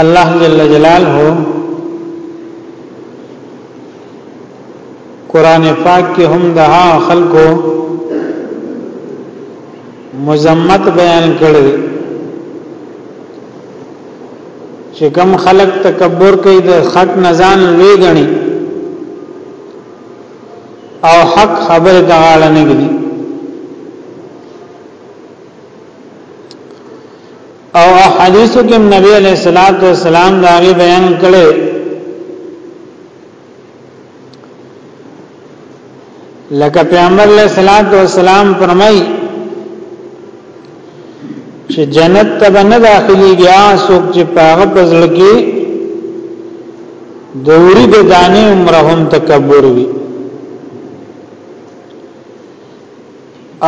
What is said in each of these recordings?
الله جل جلاله قران پاک کې هم د خلکو مزمت بیان کړی چې کم خلق تکبر کوي د حق نزان لوی غني او حق خبره د غاړه نه غني او احادیثو کې نبی علیہ الصلوۃ والسلام دا غي بیان کړي لکه پیغمبر علیہ الصلوۃ والسلام فرمایي چې جنت ته نه داخلي بیا څوک چې پاغه پزړ کې دوری د دانې عمرهم تکبر وي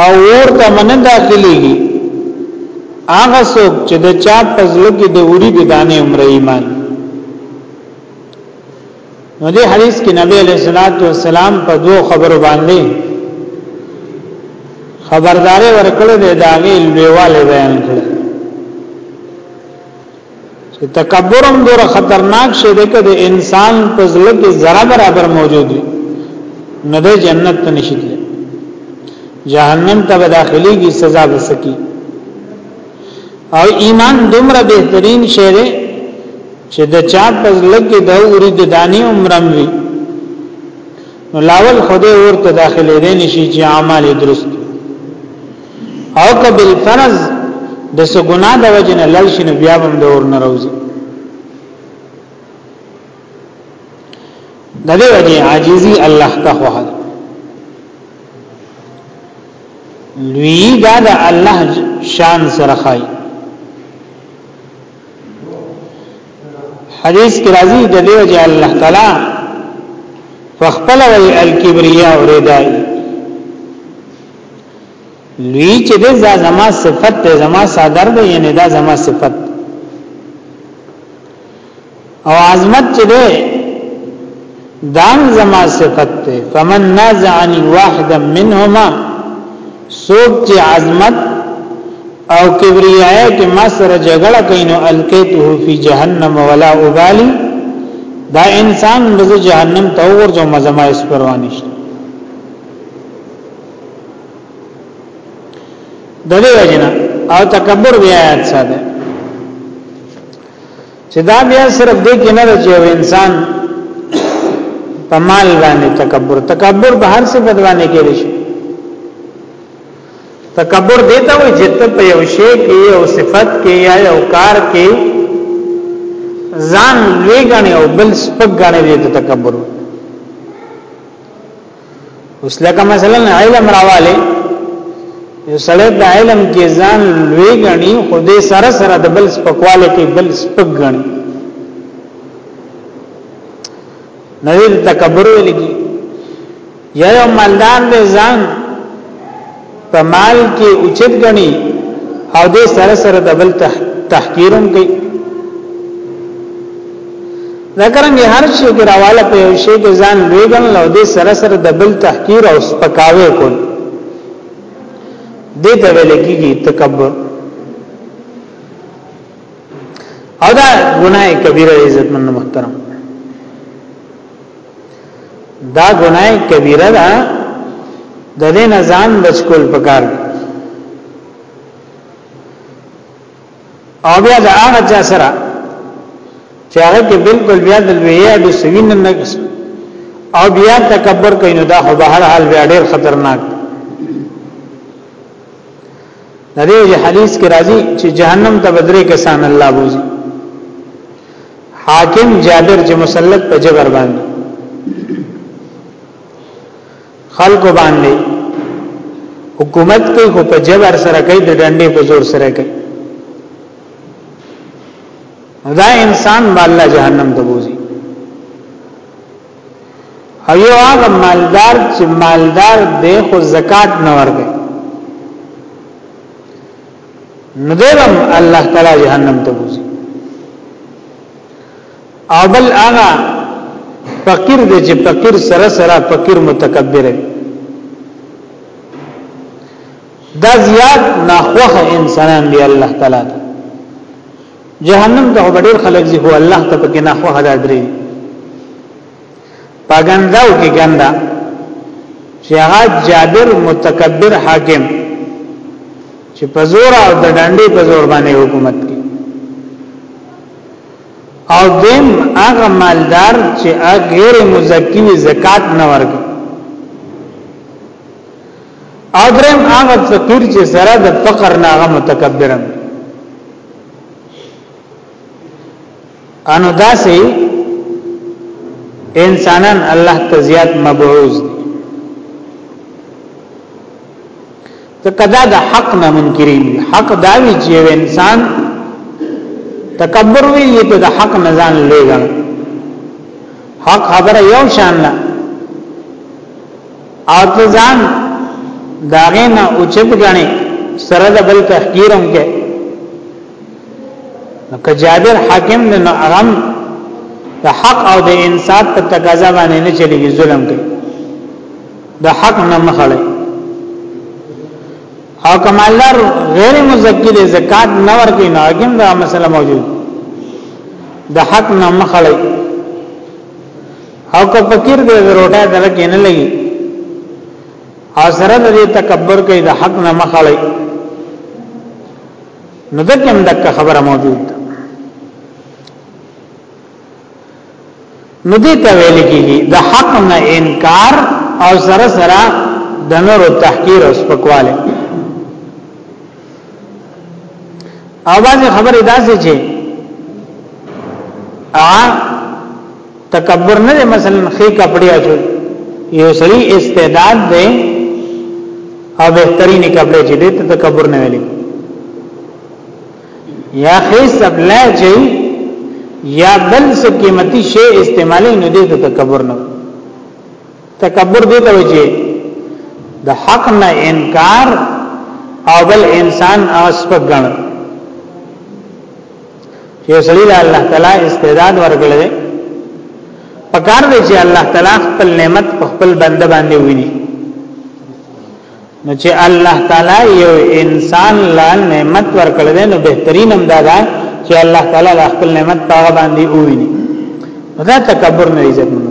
او ورته من داخليږي هغه څوک چې د چا په زړه کې د وری د دانې عمر ایمان نو دې حدیث کې نبی علیہ الصلوۃ والسلام په دوه خبرو باندې خبرداري ورکړې ده داغه لویواله بیان کړې چې تکبر هم ډېر خطرناک شی دی کله انسان په ځل کې ذره برابر موجود وي نه د جنت ته نشیدل جهنم ته داخلي کی سزا وسکی او ایمان دومره بهترین شی دی چې د چا په ځل کې د اوري د دانی عمرم وي نو لاول خدای ورته داخله دي نشي چې اعمال درست او که بالفرض د سګنا د وجه نه لړ شنو بیا هم د اور نه راوځي د دې وجه عاجزي الله ته خو لوی دا د الله شان سره خای حدیث کې راځي د دې وجه الله تعالی فخپل وی الکبریا اوریدای لوی چې د زما صفت د زما صادر دی یعنی دا زما صفت او عظمت چې ده دام زما صفت ده فمن نازعنی واحدا منهما سوک چې عظمت او کبریای کې ما سره جګړه کینو الکیته فی جهنم ولا ابالی دا انسان د جهنم ته ورځو مزما اس پروانیشت دغه وجنه او تکبر بیا آیات ساده چې دا بیا صرف دې کې نه چې انسان په مال باندې تکبر تکبر به هر څه بدوانه کېږي شي تکبر دیتا وي چې ته په یو شی کې او صفت کې یا یو کار کې ځان لوی غني او بل سپک غني دې تکبر وي اوس لکه مثلا علم راواله یو سړی د علم کې ځان لوی غني خو دې سره سره د بل سپکواله کې بل سپک غني نه دې تکبر ولګي یا یو مالدار دې ځان په مال کې اوچت غني او د سره سره د بل تحقیرم کوي ذکرنګ هر شي کې راواله په یو شي کې ځان لوی غنل او د سره سره د بل تحقیر او سپکاوي کول دې ته ویل کېږي تکبر او دا ګناه کبیره عزت من محترم دا ګناه کبیره ده د دې نه ځان بچکول پکار دی او بیا د هغه چا سره چې هغه کې بالکل بیا د لویه د سوین نه او بیا تکبر کوي نو دا خو به هر حال بیا ډیر خطرناک دی دې حدیث کې راځي چې جهنم ته بدرې کسان الله بوزي حاکم جابر چې مسلط په جبر باندې خلکو باندې حکومت کوي خو په جبر سره کوي د ډنډې په زور سره کوي دا انسان بالا جهنم ته بوزي او یو هغه مالدار چې مالدار دی خو زکات نه ورکوي نو دغم الله تعالی جهنم ته بوزي او بل هغه فقیر دی چې فقیر سره سره فقیر متکبر دی دا زیات ناخوخ انسانان دی الله تعالی دا. جهنم ته ډېر خلک زی هو الله ته پکې ناخوخ دا درې پاګنداو کې ګندا چې هغه جابر متکبر حاکم چې په زور او د ډنډې په زور باندې حکومت کوي او دیم هغه مالدار چې غیر مزکی وي زکات نه ورکړي او درم هغه فقیر چې سره د فقر نه هغه متکبرم انو داسې انسانان الله ته زیات مبعوث دي ته کدا د حق نه منکرین حق داوی چې انسان تکبر وی ته د حق نه ځان لېګل حق خبره یو شان نه او ته ځان داغه نه اوچت غني سره د بل تحقیرم کې که جابر حاکم نه اغم د حق او د انصاف په تقاضا باندې نه چلیږي ظلم کوي د حق نه مخړي او کمالدار غیر مزکی د زکات نه ورکي نه حاکم دا مسله موجود د حق نه مخړي او که فقیر دې روټه درکې نه لګي او سره دې تکبر کوي د حق نه مخړي نو دکم دک خبره موجود ده نو دې ته ویل کېږي د حق نه انکار او سره سره د نور تحقیر او سپکواله اواز خبره داسې چې ا تکبر نه مثلا خې کپڑے اچول یو سړي استعداد دی او بهترین کپڑے چې دې ته تکبر نه ویلي یا خې سبلا چې یا بل څه قیمتي شی استعمالي نه دې ته تکبر نه تکبر دې ته وجه د حق نه انکار او بل انسان اسپګن چې سړي له الله تعالی استعداد ورګلې پکار دی چې الله تعالی خپل نعمت په خپل بنده باندې ویني نو چې الله تعالی یو انسان لا نعمت ورکړل دی نو بهترین هم دا ده چې الله تعالی لا خپل نعمت په باندې وویني دا تکبر نه عزت نه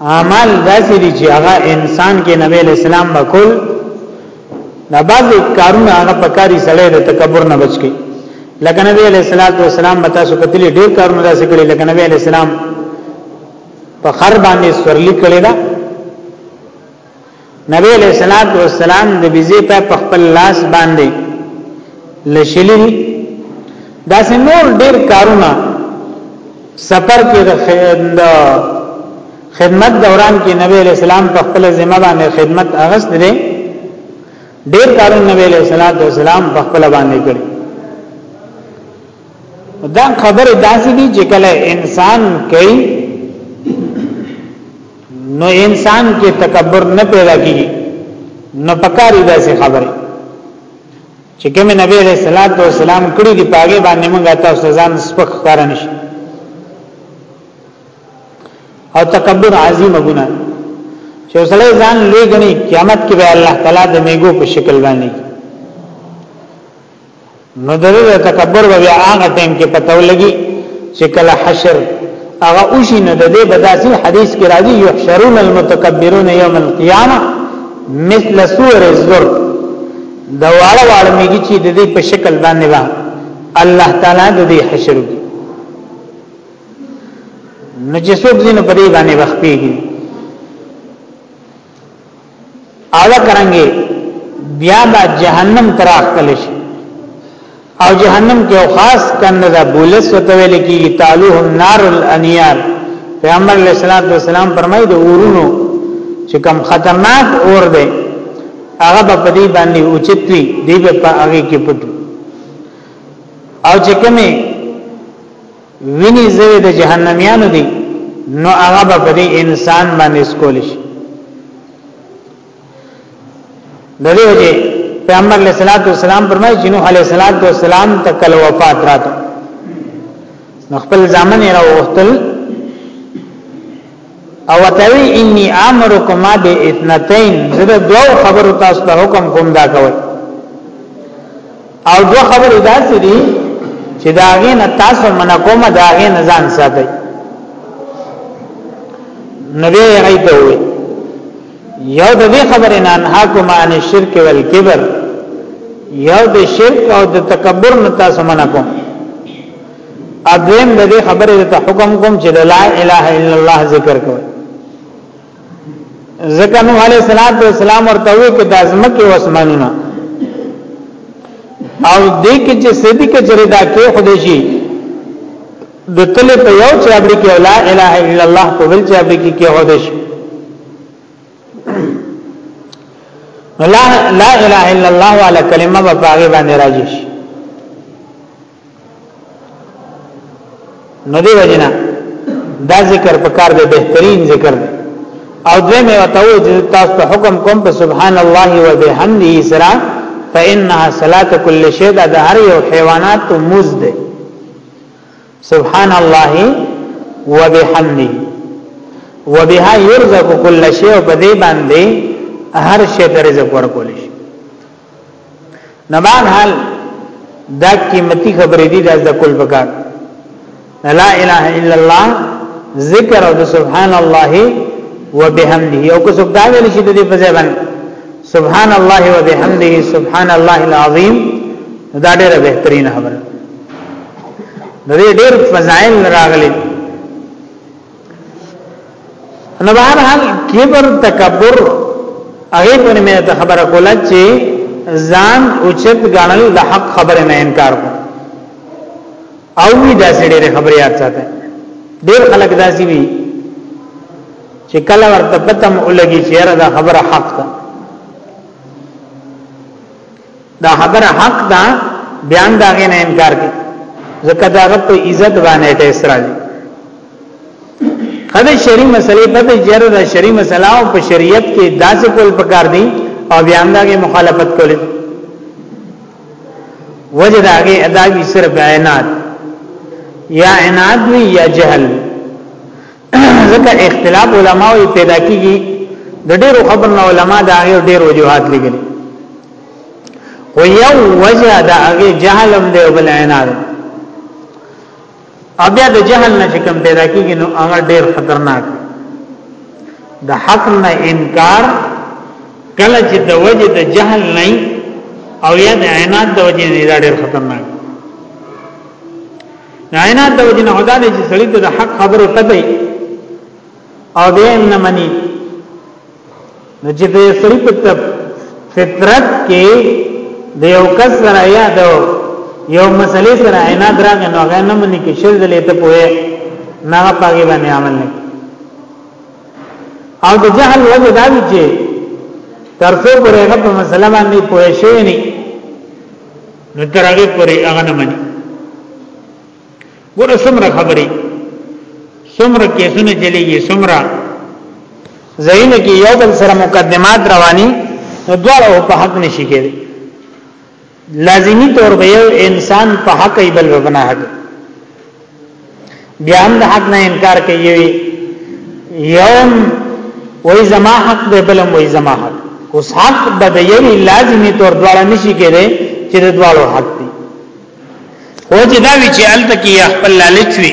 اعمال داسې دي چې هغه انسان کې نبی اسلام وکول دا بعض کارونه هغه پکاري سړی د تکبر نه بچ کی لکه نبی علیہ الصلوۃ والسلام متا سو کتلی ډیر کارونه داسې کړي لکه نبی علیہ السلام په خر باندې سورلی کړي دا نبی علیہ الصلوۃ والسلام د بيزي په خپل لاس باندې لشلی دا سه نور ډیر کارونه سفر کې د خدمت دوران کې نبی علیہ السلام په خپل ذمہ باندې خدمت اغست دي ډیر کارونه نبی علیہ الصلوۃ والسلام په خپل باندې کړی دا خبره داسې دي چې کله انسان کوي نو انسان کې تکبر نه پیدا کیږي نو پکاري داسې خبره چې کوم نبی عليه الصلاه والسلام کړی دی پاګه باندې موږ تاسو ځان سپک کار نشي او تکبر عظیم ګناه چې وسله ځان لوی غني قیامت کې به الله تعالی د میګو په شکل باندې نو دغه تکبر بیا هغه ټیم کې پته ولګي چې کله حشر هغه اوشي نه د دې بداسي حدیث کې راځي یحشرون المتکبرون یوم القیامه مثل سور الزر دا واړه واړه میږي چې د دې په شکل باندې با الله تعالی د دې حشر کې نجسوک دین په دې باندې وخپېږي او دا کرانګي بیا با جهنم تراخ کله شي او جهنم کې خاص کنه دا بولس وتویل کیږي تعالو هم نار الانیار پیغمبر علیہ الصلوۃ والسلام فرمایي د اورونو چې کم خطرناک اور دی هغه په دې باندې اوچتوي دی په هغه کې پټ او چې کومه ویني زوی د جهنميانو دي نو هغه به په دې انسان باندې سکول شي د دې وجه پیغمبر علیه الصلاۃ والسلام فرمایي چې نوح علیه الصلاۃ والسلام ته کل وفات راته نو خپل ځامن یې راوختل او توی انی امرکما به اثنتین زده دو خبرو تاسو ته حکم کوم دا کوي او دو خبرې دا څه دي چې دا غي نه تاسو من کوم دا غي نه ځان ساتي نبی هغه ته وي یو د دې خبرې نه نه کوم ان شرک ول کبر یو د شرک او د تکبر نه تاسو من کوم ادم د دې خبرې ته حکم کوم چې لا اله الا الله ذکر کوي ځکه نو علي صلوات و سلام ورته وي کې د ازمک او اسمانونه او دې کې چې سدي کې چرې دا کې خدای شي د تل په یو چې ابړي کې لا اله الا الله په بل چې ابړي کې کې خدای شي لا لا اله الا الله ولا کلمه په هغه باندې راځي نو دی وجنا دا ذکر په کار دی بهترین ذکر دی او دوی مې وتاو چې تاسو ته حکم کوم په سبحان الله و بحمده سرا فإنها صلاة كل شيء دا د هر یو حیوانات موز دی سبحان الله و بحمده و بها يرزق كل شيء په دې باندې هر شی ته رزق ورکول شي نبان حال دا قیمتي خبرې دي د کل بکار لا اله الا الله ذکر او سبحان الله وبحمده او کو څوک دا ویل شي د دې په ځای باندې سبحان الله وبحمده سبحان الله العظیم دا ډیره بهترینه خبره د دې ډېر فضایل راغلي نو بهر حال کبر تکبر هغه په نوم ته خبره کوله چې ځان اوچت غنل د حق خبره نه انکار کو او وی دا سړي خبره یاد ساته ډیر خلک داسي وی چې کله ورته پتم ولګي چې را دا خبره حق ده دا خبره حق ده بیان دا غي نه انکار کوي ځکه دا په عزت باندې ټیس راځي خدای شری مسلې په جر د شری مسله او په شریعت کې داسې کول پکار دي او بیان دا غي مخالفت کول وجه دا غي ادا وی صرف عینات یا عناد وی یا جهل ځکه اختلاف علما وی پیدا کیږي د ډیرو خبر نه علما دا غیر ډیر وجوهات لګل و یو وجه دا هغه جهلم دی او بل عناد بیا د جهل نه کوم پیدا کیږي نو هغه ډیر خطرناک د حق نه انکار کله چې د وجه د جهل نه او یا د عناد د وجه نه ډیر خطرناک عینات د وجنه هدا دې چې سړی د حق خبره پته او دې نه مني نو چې دې سړی په فطرت کې د یو کس سره یاد یو مسلې سره عینات راغی نو هغه نه مني کې شل دې ته پوهه نه پاګې باندې عمل نه او د جهل وجه دا دی چې ترڅو پرې هغه په مسله باندې پوه شوی نه نو ترغه پوری هغه نه مني ګوره سمره خبري سمره کیسونه چلیږي سمره زینه کې یو بل سره مقدمات رواني نو دواړه په حق نشي کېږي لازمی طور به یو انسان په حق ایبل وبنه حق بیا هم د حق نه انکار کوي یوم وای زما حق دی بلم وای زما حق اوس حق به د یوی لازمی تور دواړه نشي کېده چې د دواړو حق دی خو چې دا وی چې الته کې خپل لالچ وی